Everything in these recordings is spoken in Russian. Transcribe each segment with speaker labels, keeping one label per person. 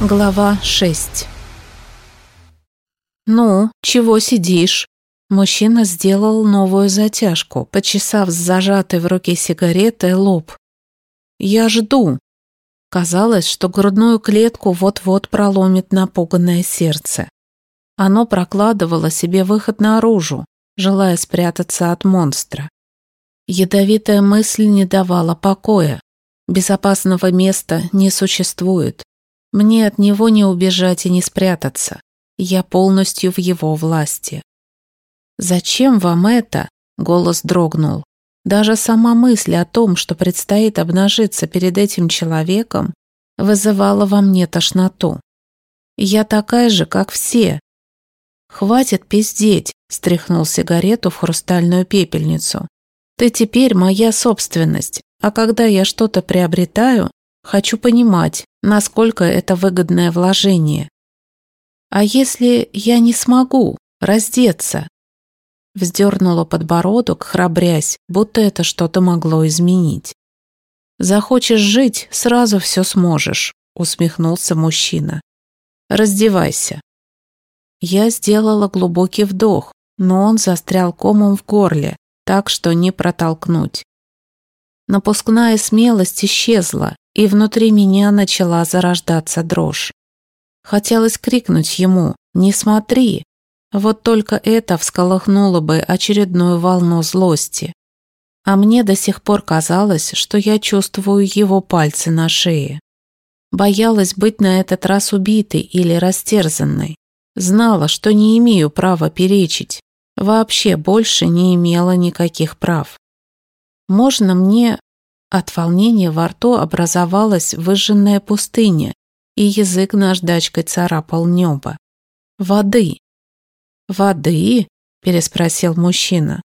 Speaker 1: Глава 6 «Ну, чего сидишь?» Мужчина сделал новую затяжку, почесав с зажатой в руке сигаретой лоб. «Я жду». Казалось, что грудную клетку вот-вот проломит напуганное сердце. Оно прокладывало себе выход наружу, желая спрятаться от монстра. Ядовитая мысль не давала покоя. Безопасного места не существует. Мне от него не убежать и не спрятаться. Я полностью в его власти. «Зачем вам это?» — голос дрогнул. Даже сама мысль о том, что предстоит обнажиться перед этим человеком, вызывала во мне тошноту. Я такая же, как все. «Хватит пиздеть», — стряхнул сигарету в хрустальную пепельницу. «Ты теперь моя собственность, а когда я что-то приобретаю, хочу понимать, насколько это выгодное вложение. А если я не смогу раздеться? Вздернула подбородок, храбрясь, будто это что-то могло изменить. «Захочешь жить, сразу все сможешь», — усмехнулся мужчина. «Раздевайся». Я сделала глубокий вдох, но он застрял комом в горле, так что не протолкнуть. Напускная смелость исчезла, и внутри меня начала зарождаться дрожь. Хотелось крикнуть ему «Не смотри!», вот только это всколыхнуло бы очередную волну злости. А мне до сих пор казалось, что я чувствую его пальцы на шее. Боялась быть на этот раз убитой или растерзанной. Знала, что не имею права перечить. Вообще больше не имела никаких прав. Можно мне от волнения во рту образовалась выжженная пустыня, и язык наждачкой царапал небо. «Воды!» «Воды?» – переспросил мужчина.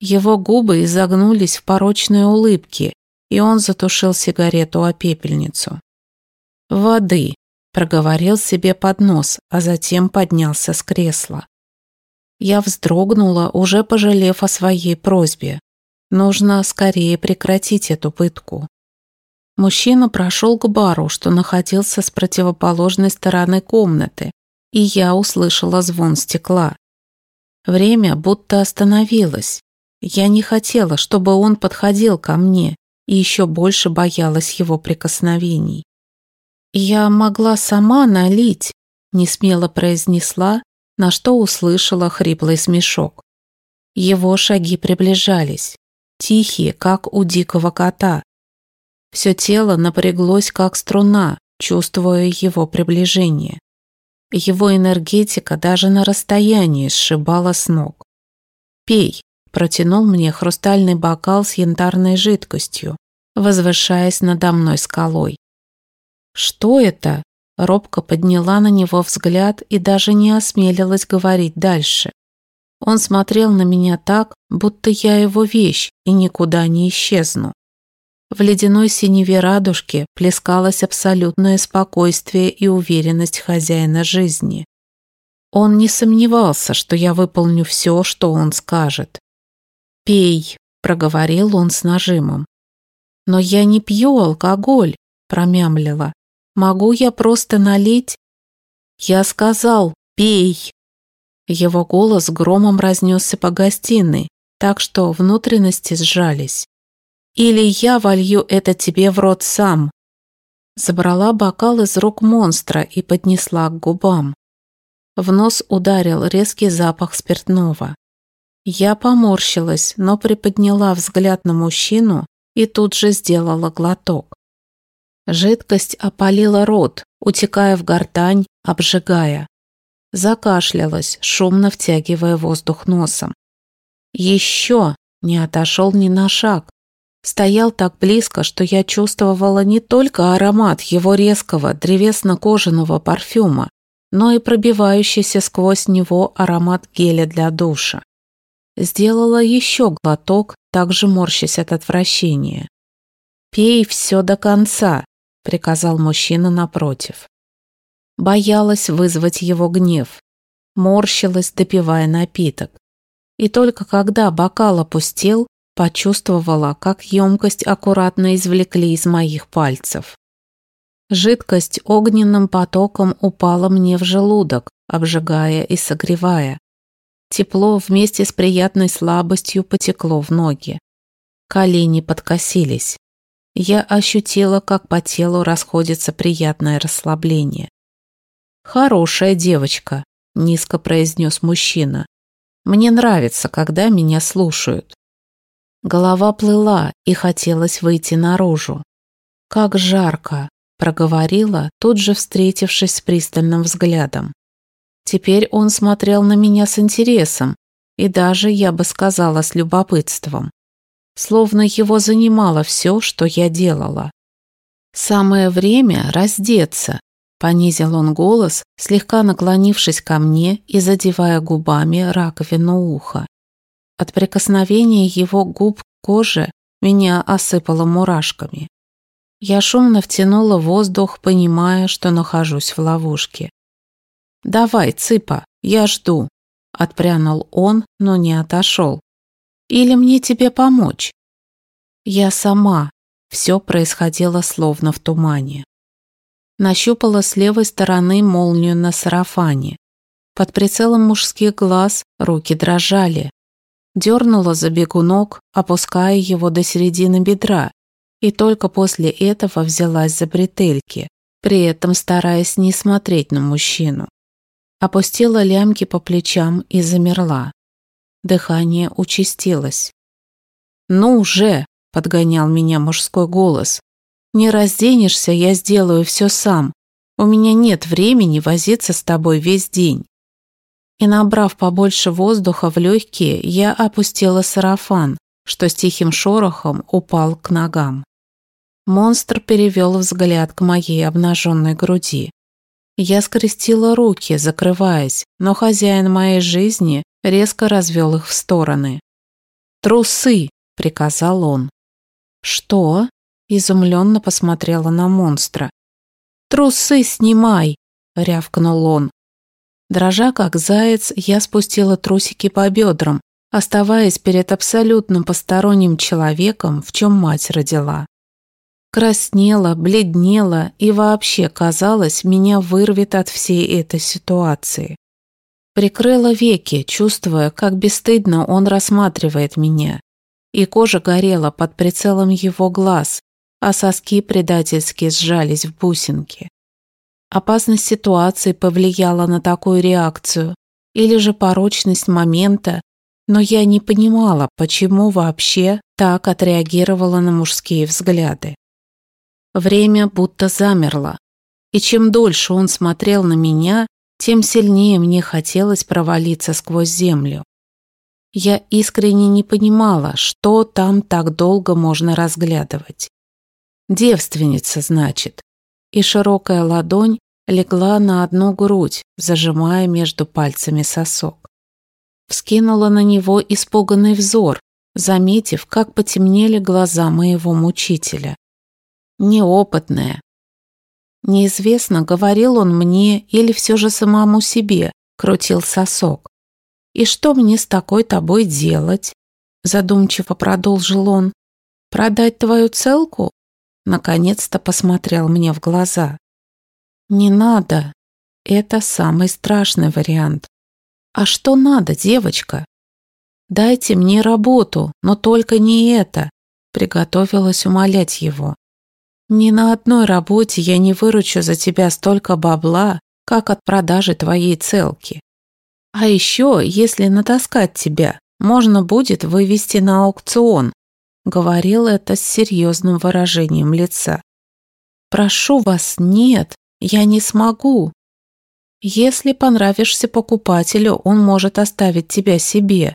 Speaker 1: Его губы изогнулись в порочной улыбке, и он затушил сигарету о пепельницу. «Воды!» – проговорил себе под нос, а затем поднялся с кресла. Я вздрогнула, уже пожалев о своей просьбе. Нужно скорее прекратить эту пытку. Мужчина прошел к бару, что находился с противоположной стороны комнаты, и я услышала звон стекла. Время будто остановилось. Я не хотела, чтобы он подходил ко мне, и еще больше боялась его прикосновений. «Я могла сама налить», — несмело произнесла, на что услышала хриплый смешок. Его шаги приближались тихие, как у дикого кота. Все тело напряглось, как струна, чувствуя его приближение. Его энергетика даже на расстоянии сшибала с ног. «Пей», – протянул мне хрустальный бокал с янтарной жидкостью, возвышаясь надо мной скалой. «Что это?» – робко подняла на него взгляд и даже не осмелилась говорить дальше. Он смотрел на меня так, будто я его вещь и никуда не исчезну. В ледяной синеве радужки плескалось абсолютное спокойствие и уверенность хозяина жизни. Он не сомневался, что я выполню все, что он скажет. «Пей», — проговорил он с нажимом. «Но я не пью алкоголь», — промямлила. «Могу я просто налить?» «Я сказал, пей», его голос громом разнесся по гостиной, так что внутренности сжались. «Или я волью это тебе в рот сам!» Забрала бокал из рук монстра и поднесла к губам. В нос ударил резкий запах спиртного. Я поморщилась, но приподняла взгляд на мужчину и тут же сделала глоток. Жидкость опалила рот, утекая в гортань, обжигая. Закашлялась, шумно втягивая воздух носом. Еще не отошел ни на шаг. Стоял так близко, что я чувствовала не только аромат его резкого древесно-кожаного парфюма, но и пробивающийся сквозь него аромат геля для душа. Сделала еще глоток, также морщась от отвращения. «Пей все до конца», — приказал мужчина напротив. Боялась вызвать его гнев. Морщилась, допивая напиток. И только когда бокал опустел, почувствовала, как емкость аккуратно извлекли из моих пальцев. Жидкость огненным потоком упала мне в желудок, обжигая и согревая. Тепло вместе с приятной слабостью потекло в ноги. Колени подкосились. Я ощутила, как по телу расходится приятное расслабление. «Хорошая девочка», — низко произнес мужчина. «Мне нравится, когда меня слушают». Голова плыла, и хотелось выйти наружу. «Как жарко!» — проговорила, тут же встретившись с пристальным взглядом. Теперь он смотрел на меня с интересом и даже, я бы сказала, с любопытством. Словно его занимало все, что я делала. «Самое время раздеться», — понизил он голос, слегка наклонившись ко мне и задевая губами раковину уха. От прикосновения его губ к коже меня осыпало мурашками. Я шумно втянула воздух, понимая, что нахожусь в ловушке. «Давай, цыпа, я жду», — отпрянул он, но не отошел. «Или мне тебе помочь?» Я сама. Все происходило словно в тумане. Нащупала с левой стороны молнию на сарафане. Под прицелом мужских глаз руки дрожали. Дернула за бегунок, опуская его до середины бедра, и только после этого взялась за бретельки, при этом стараясь не смотреть на мужчину опустила лямки по плечам и замерла. Дыхание участилось. «Ну уже!» – подгонял меня мужской голос. «Не разденешься, я сделаю все сам. У меня нет времени возиться с тобой весь день». И набрав побольше воздуха в легкие, я опустила сарафан, что с тихим шорохом упал к ногам. Монстр перевел взгляд к моей обнаженной груди. Я скрестила руки, закрываясь, но хозяин моей жизни резко развел их в стороны. «Трусы!» — приказал он. «Что?» — изумленно посмотрела на монстра. «Трусы снимай!» — рявкнул он. Дрожа как заяц, я спустила трусики по бедрам, оставаясь перед абсолютно посторонним человеком, в чем мать родила. Краснела, бледнела и вообще, казалось, меня вырвет от всей этой ситуации. Прикрыла веки, чувствуя, как бесстыдно он рассматривает меня. И кожа горела под прицелом его глаз, а соски предательски сжались в бусинки. Опасность ситуации повлияла на такую реакцию, или же порочность момента, но я не понимала, почему вообще так отреагировала на мужские взгляды. Время будто замерло. И чем дольше он смотрел на меня, тем сильнее мне хотелось провалиться сквозь землю. Я искренне не понимала, что там так долго можно разглядывать. Девственница, значит. И широкая ладонь легла на одну грудь, зажимая между пальцами сосок. Вскинула на него испуганный взор, заметив, как потемнели глаза моего мучителя неопытная. Неизвестно, говорил он мне или все же самому себе, крутил сосок. «И что мне с такой тобой делать?» Задумчиво продолжил он. «Продать твою целку?» Наконец-то посмотрел мне в глаза. «Не надо. Это самый страшный вариант. А что надо, девочка?» «Дайте мне работу, но только не это», приготовилась умолять его. Ни на одной работе я не выручу за тебя столько бабла, как от продажи твоей целки. А еще, если натаскать тебя, можно будет вывести на аукцион, говорил это с серьезным выражением лица. Прошу вас, нет, я не смогу. Если понравишься покупателю, он может оставить тебя себе.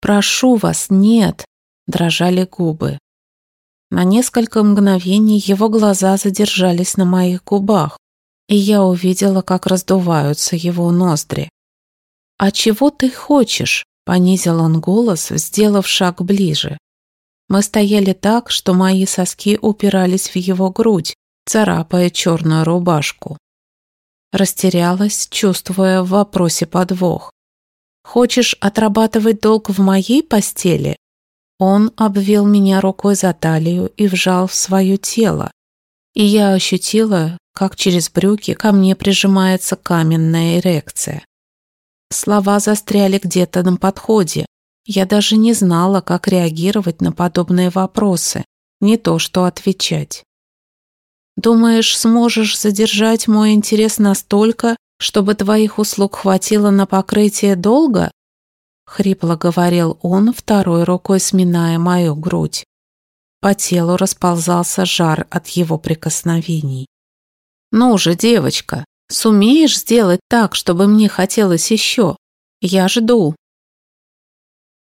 Speaker 1: Прошу вас, нет, дрожали губы. На несколько мгновений его глаза задержались на моих губах, и я увидела, как раздуваются его ноздри. «А чего ты хочешь?» — понизил он голос, сделав шаг ближе. Мы стояли так, что мои соски упирались в его грудь, царапая черную рубашку. Растерялась, чувствуя в вопросе подвох. «Хочешь отрабатывать долг в моей постели?» Он обвил меня рукой за талию и вжал в свое тело. и я ощутила, как через брюки ко мне прижимается каменная эрекция. Слова застряли где-то на подходе. Я даже не знала, как реагировать на подобные вопросы, не то что отвечать. «Думаешь, сможешь задержать мой интерес настолько, чтобы твоих услуг хватило на покрытие долга?» Хрипло говорил он, второй рукой сминая мою грудь. По телу расползался жар от его прикосновений. «Ну же, девочка, сумеешь сделать так, чтобы мне хотелось еще? Я жду».